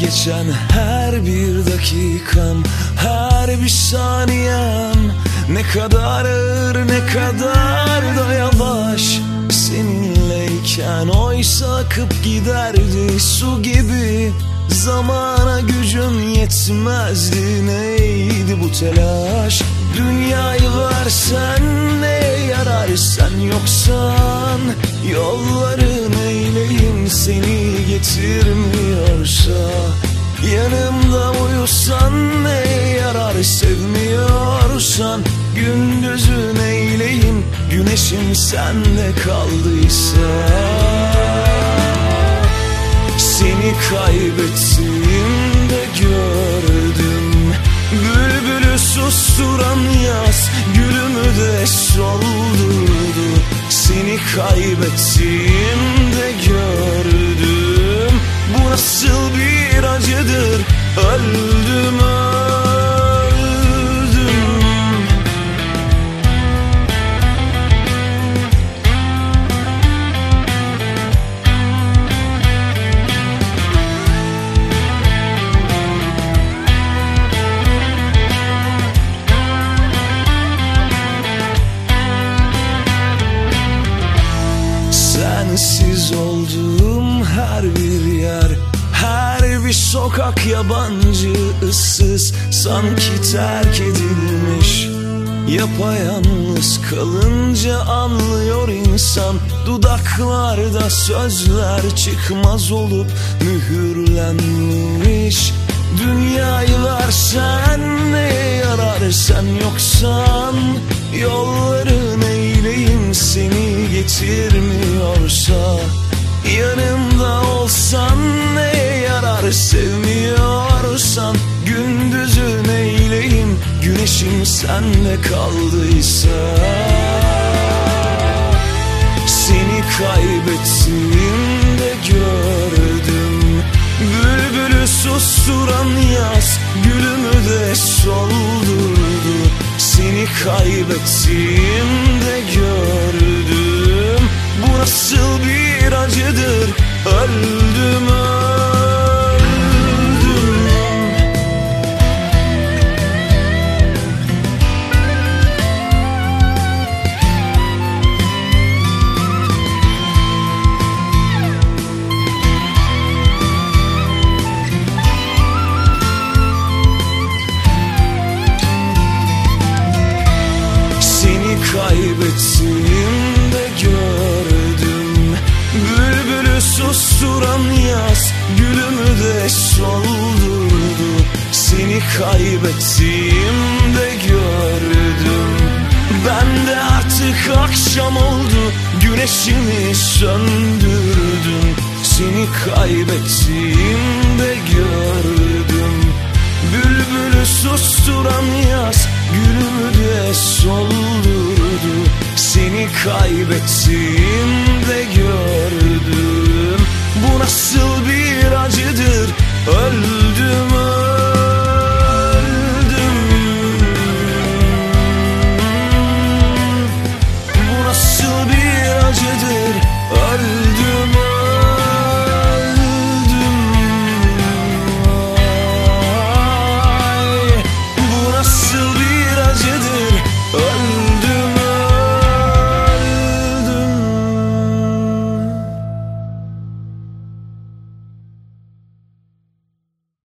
geçen her bir dakikam Her bir saniyem. Ne kadar ağır ne kadar da yavaş. Seninleyken oysa akıp giderdi su gibi. Zamana gücüm yetmezdi neydi bu telaş? Dünyayı versen ne yarar sen yoksan Yolların sevmiyorsan Gündüzün eyleyim güneşim sende kaldıysa. Seni kaybettiğimde gördüm. Bülbülü susturan yaz Gülümü de soldurdu. Seni kaybettiğimde gördüm. Bu nasıl bir acıdır? Öldüm öldüm Sensiz olduğum her bir yer Her bir sokak yabancı ıssız Sanki terk edilmiş. Yapayalnız kalınca anlıyor insan Dudaklarda sözler çıkmaz olup mühürlenmiş. Dünyayı versen ne yarar sen yoksan Yolların eyleyim seni getirmiyorsa Yanımda olsan ne yarar? Sevmiyorsan Gündüzün eyleyim güneşim sende kaldıysa. Seni kaybettiğimde gördüm. Bülbülü susturan yaz Gülümü de soldurdu. Seni kaybettiğimde gördüm. Bu nasıl bir acıdır? Öldüm susturan yaz Gülümü de soldurdu Seni kaybettiğimde gördüm. Ben de artık akşam oldu. Güneşimi söndürdüm. Seni kaybettiğimde gördüm. Bülbülü susturan yaz Gülümü de soldurdu. Seni kaybettiğimde nasıl bir acıdır? Öldüm